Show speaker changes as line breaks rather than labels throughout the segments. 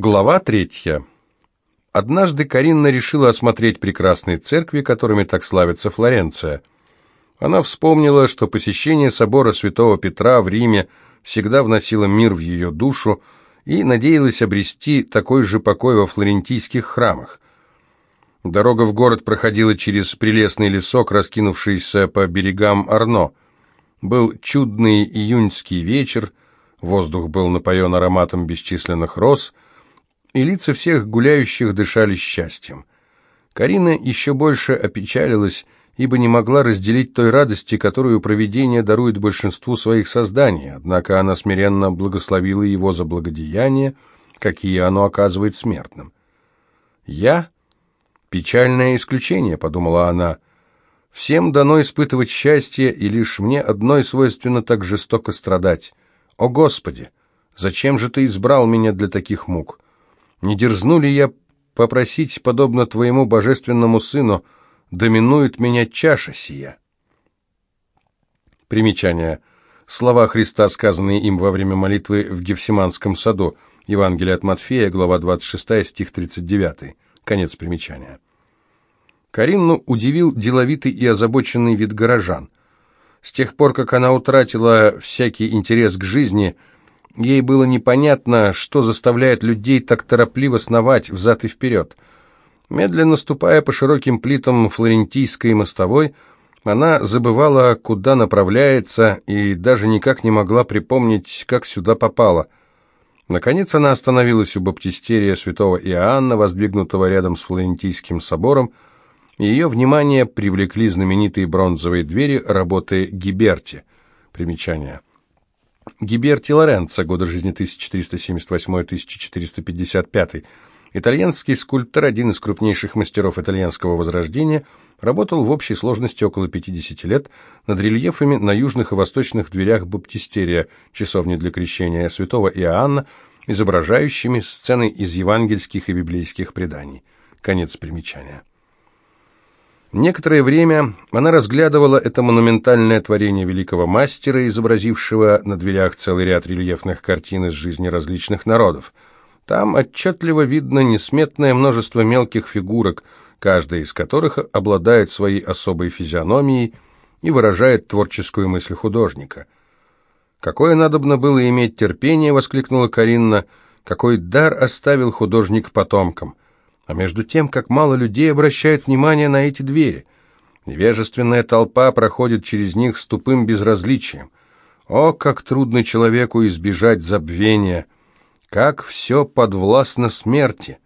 Глава третья. Однажды Каринна решила осмотреть прекрасные церкви, которыми так славится Флоренция. Она вспомнила, что посещение собора святого Петра в Риме всегда вносило мир в ее душу и надеялась обрести такой же покой во флорентийских храмах. Дорога в город проходила через прелестный лесок, раскинувшийся по берегам Арно. Был чудный июньский вечер, воздух был напоен ароматом бесчисленных роз – и лица всех гуляющих дышали счастьем. Карина еще больше опечалилась, ибо не могла разделить той радости, которую провидение дарует большинству своих созданий, однако она смиренно благословила его за благодеяния, какие оно оказывает смертным. «Я — печальное исключение», — подумала она, — «всем дано испытывать счастье, и лишь мне одной свойственно так жестоко страдать. О, Господи! Зачем же Ты избрал меня для таких мук?» Не дерзну ли я попросить, подобно твоему божественному сыну, доминует меня чаша сия? Примечание. Слова Христа, сказанные им во время молитвы в Гефсиманском саду. Евангелие от Матфея, глава 26, стих 39. Конец примечания. Каринну удивил деловитый и озабоченный вид горожан. С тех пор, как она утратила всякий интерес к жизни – Ей было непонятно, что заставляет людей так торопливо сновать взад и вперед. Медленно ступая по широким плитам флорентийской мостовой, она забывала, куда направляется, и даже никак не могла припомнить, как сюда попала. Наконец она остановилась у баптистерия святого Иоанна, воздвигнутого рядом с Флорентийским собором, и ее внимание привлекли знаменитые бронзовые двери работы Гиберти. Примечание. Гиберти Лоренцо, годы жизни 1478-1455, итальянский скульптор, один из крупнейших мастеров итальянского возрождения, работал в общей сложности около 50 лет над рельефами на южных и восточных дверях баптистерия, часовни для крещения святого Иоанна, изображающими сцены из евангельских и библейских преданий. Конец примечания. Некоторое время она разглядывала это монументальное творение великого мастера, изобразившего на дверях целый ряд рельефных картин из жизни различных народов. Там отчетливо видно несметное множество мелких фигурок, каждая из которых обладает своей особой физиономией и выражает творческую мысль художника. «Какое надобно было иметь терпение!» — воскликнула Каринна. «Какой дар оставил художник потомкам!» А между тем, как мало людей обращает внимание на эти двери. Невежественная толпа проходит через них с тупым безразличием. О, как трудно человеку избежать забвения! Как все подвластно смерти!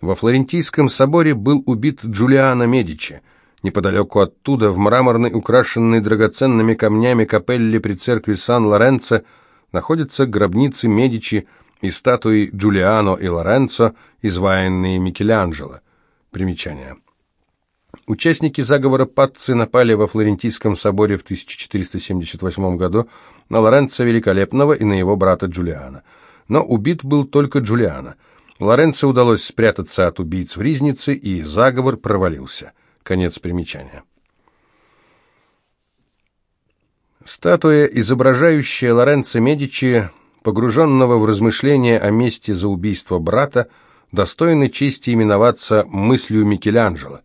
Во Флорентийском соборе был убит Джулиано Медичи. Неподалеку оттуда, в мраморной, украшенной драгоценными камнями капелле при церкви Сан-Лоренцо, находятся гробницы Медичи, и статуи Джулиано и Лоренцо, изваянные Микеланджело. Примечание. Участники заговора Патци напали во Флорентийском соборе в 1478 году на Лоренцо Великолепного и на его брата Джулиана. Но убит был только Джулиано. Лоренцо удалось спрятаться от убийц в Ризнице, и заговор провалился. Конец примечания. Статуя, изображающая Лоренцо Медичи, погруженного в размышления о месте за убийство брата, достойны чести именоваться мыслью Микеланджело.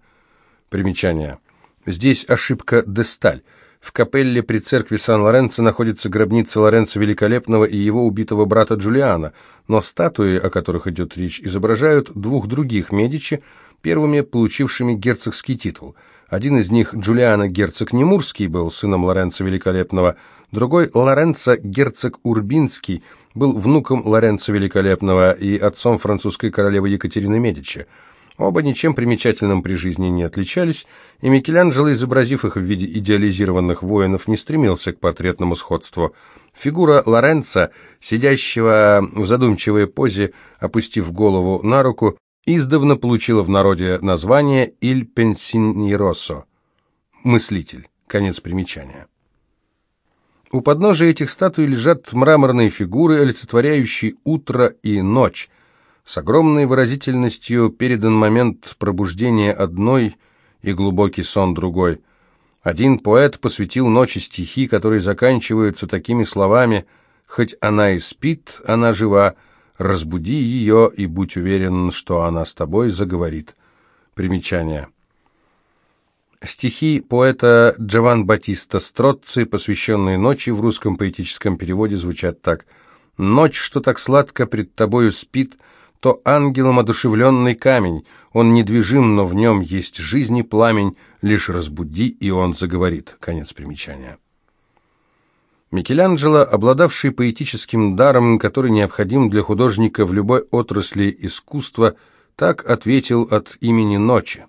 Примечание. Здесь ошибка Десталь. В капелле при церкви Сан-Лоренцо находится гробница Лоренцо Великолепного и его убитого брата Джулиана, но статуи, о которых идет речь, изображают двух других Медичи, первыми получившими герцогский титул. Один из них, Джулиано герцог Немурский, был сыном Лоренцо Великолепного, Другой, Лоренцо, герцог Урбинский, был внуком Лоренцо Великолепного и отцом французской королевы Екатерины Медичи. Оба ничем примечательным при жизни не отличались, и Микеланджело, изобразив их в виде идеализированных воинов, не стремился к портретному сходству. Фигура Лоренцо, сидящего в задумчивой позе, опустив голову на руку, издавна получила в народе название «Иль Пенсиньеросо» – «мыслитель». Конец примечания. У подножия этих статуй лежат мраморные фигуры, олицетворяющие утро и ночь. С огромной выразительностью передан момент пробуждения одной и глубокий сон другой. Один поэт посвятил ночи стихи, которые заканчиваются такими словами «Хоть она и спит, она жива, разбуди ее и будь уверен, что она с тобой заговорит. Примечание. Стихи поэта Джован Батиста Строцци, посвященные ночи в русском поэтическом переводе, звучат так. «Ночь, что так сладко пред тобою спит, то ангелом одушевленный камень, он недвижим, но в нем есть жизнь и пламень, лишь разбуди, и он заговорит». Конец примечания. Микеланджело, обладавший поэтическим даром, который необходим для художника в любой отрасли искусства, так ответил от имени ночи.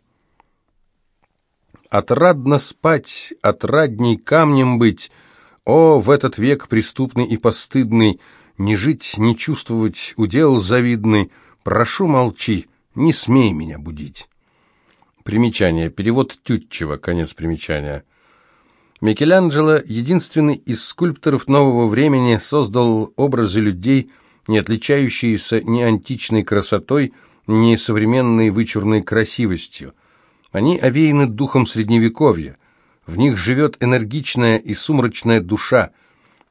Отрадно спать, отрадней камнем быть. О, в этот век преступный и постыдный, Не жить, не чувствовать удел завидный, Прошу, молчи, не смей меня будить. Примечание. Перевод Тютчева. Конец примечания. Микеланджело, единственный из скульпторов нового времени, создал образы людей, не отличающиеся ни античной красотой, ни современной вычурной красивостью. Они овеяны духом Средневековья. В них живет энергичная и сумрачная душа.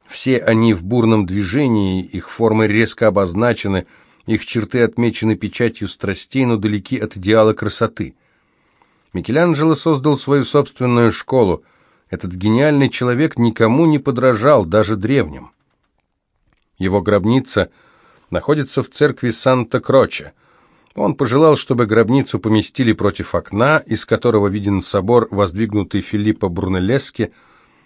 Все они в бурном движении, их формы резко обозначены, их черты отмечены печатью страстей, но далеки от идеала красоты. Микеланджело создал свою собственную школу. Этот гениальный человек никому не подражал, даже древним. Его гробница находится в церкви Санта-Кроче – он пожелал, чтобы гробницу поместили против окна, из которого виден собор, воздвигнутый Филиппо Брунеллески,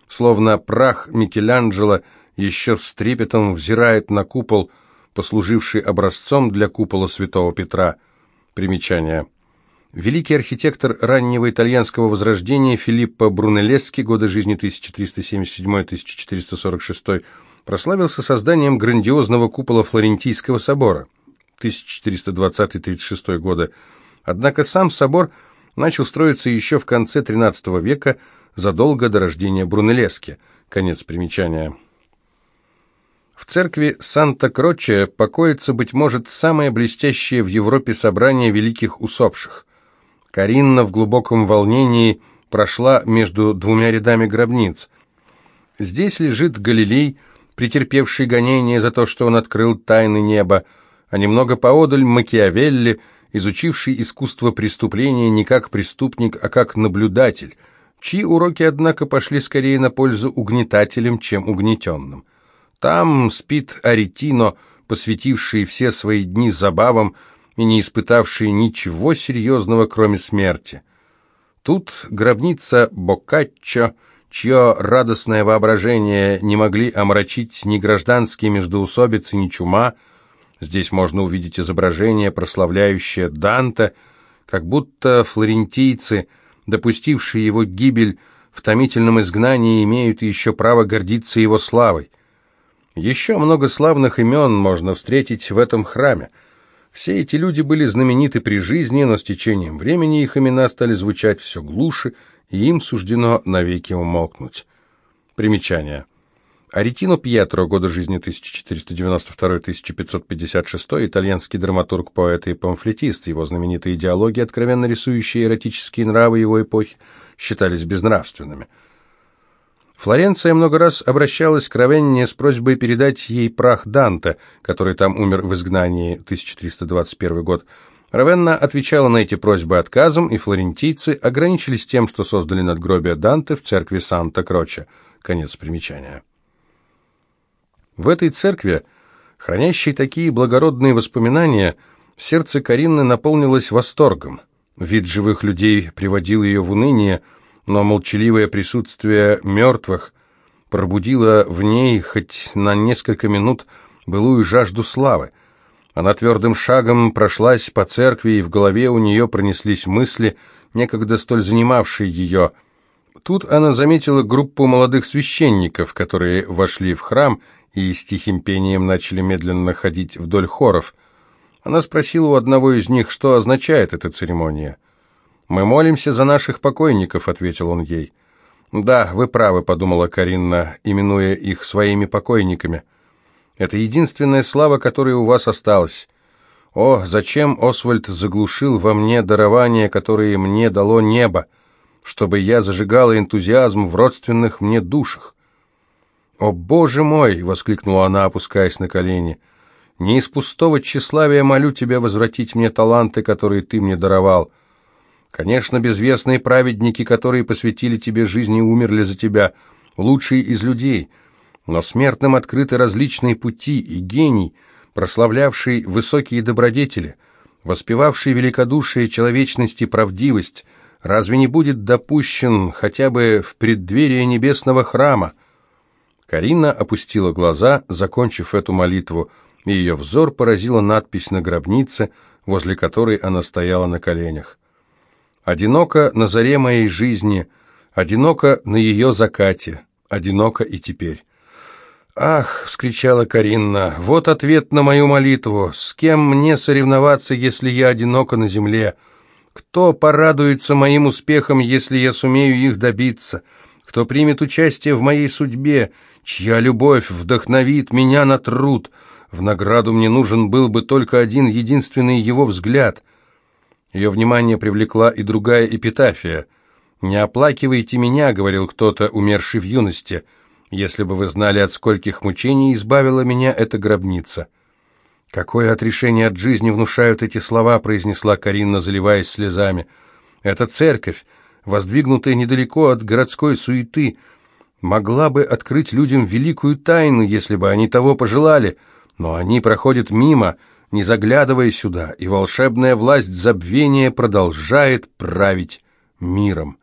словно прах Микеланджело еще с трепетом взирает на купол, послуживший образцом для купола святого Петра. Примечание. Великий архитектор раннего итальянского возрождения Филиппо Брунеллески, годы жизни 1377-1446, прославился созданием грандиозного купола Флорентийского собора. 1420-36 годы. Однако сам собор начал строиться еще в конце XIII века, задолго до рождения Брунеллески. Конец примечания. В церкви Санта-Кроче покоится, быть может, самое блестящее в Европе собрание великих усопших. Каринна в глубоком волнении прошла между двумя рядами гробниц. Здесь лежит Галилей, претерпевший гонение за то, что он открыл тайны неба, а немного поодаль Макиавелли, изучивший искусство преступления не как преступник, а как наблюдатель, чьи уроки, однако, пошли скорее на пользу угнетателям, чем угнетенным. Там спит Аретино, посвятивший все свои дни забавам и не испытавший ничего серьезного, кроме смерти. Тут гробница Боккаччо, чье радостное воображение не могли омрачить ни гражданские междоусобицы, ни чума, Здесь можно увидеть изображение, прославляющее Данте, как будто флорентийцы, допустившие его гибель в томительном изгнании, имеют еще право гордиться его славой. Еще много славных имен можно встретить в этом храме. Все эти люди были знамениты при жизни, но с течением времени их имена стали звучать все глуше, и им суждено навеки умолкнуть. Примечание. Аретино Пьетро, годы жизни 1492-1556, итальянский драматург, поэт и памфлетист. Его знаменитые диалоги, откровенно рисующие эротические нравы его эпохи, считались безнравственными. Флоренция много раз обращалась к Равенне с просьбой передать ей прах Данте, который там умер в изгнании 1321 год. Равенна отвечала на эти просьбы отказом, и флорентийцы ограничились тем, что создали надгробие Данте в церкви Санта-Кроче. Конец примечания. В этой церкви, хранящей такие благородные воспоминания, сердце Каринны наполнилось восторгом. Вид живых людей приводил ее в уныние, но молчаливое присутствие мертвых пробудило в ней хоть на несколько минут былую жажду славы. Она твердым шагом прошлась по церкви, и в голове у нее пронеслись мысли, некогда столь занимавшие ее. Тут она заметила группу молодых священников, которые вошли в храм и с тихим пением начали медленно ходить вдоль хоров. Она спросила у одного из них, что означает эта церемония. «Мы молимся за наших покойников», — ответил он ей. «Да, вы правы», — подумала Каринна, именуя их своими покойниками. «Это единственная слава, которая у вас осталась. О, зачем Освальд заглушил во мне дарование, которое мне дало небо, чтобы я зажигала энтузиазм в родственных мне душах? «О, Боже мой!» — воскликнула она, опускаясь на колени. Не из пустого тщеславия молю тебя возвратить мне таланты, которые ты мне даровал. Конечно, безвестные праведники, которые посвятили тебе жизнь и умерли за тебя, лучшие из людей, но смертным открыты различные пути, и гений, прославлявший высокие добродетели, воспевавший великодушие, человечность и правдивость, разве не будет допущен хотя бы в преддверии небесного храма? Карина опустила глаза, закончив эту молитву, и ее взор поразила надпись на гробнице, возле которой она стояла на коленях. Одиноко на заре моей жизни, одиноко на ее закате, одиноко и теперь. «Ах!» — вскричала Каринна, — «вот ответ на мою молитву. С кем мне соревноваться, если я одинока на земле? Кто порадуется моим успехам, если я сумею их добиться? Кто примет участие в моей судьбе? Чья любовь вдохновит меня на труд? В награду мне нужен был бы только один единственный его взгляд». Ее внимание привлекла и другая эпитафия. «Не оплакивайте меня», — говорил кто-то, умерший в юности, — «если бы вы знали, от скольких мучений избавила меня эта гробница». «Какое отрешение от жизни внушают эти слова», — произнесла Каринна, заливаясь слезами. «Эта церковь, воздвигнутая недалеко от городской суеты, могла бы открыть людям великую тайну, если бы они того пожелали, но они проходят мимо, — не заглядывая сюда, и волшебная власть забвения продолжает править миром.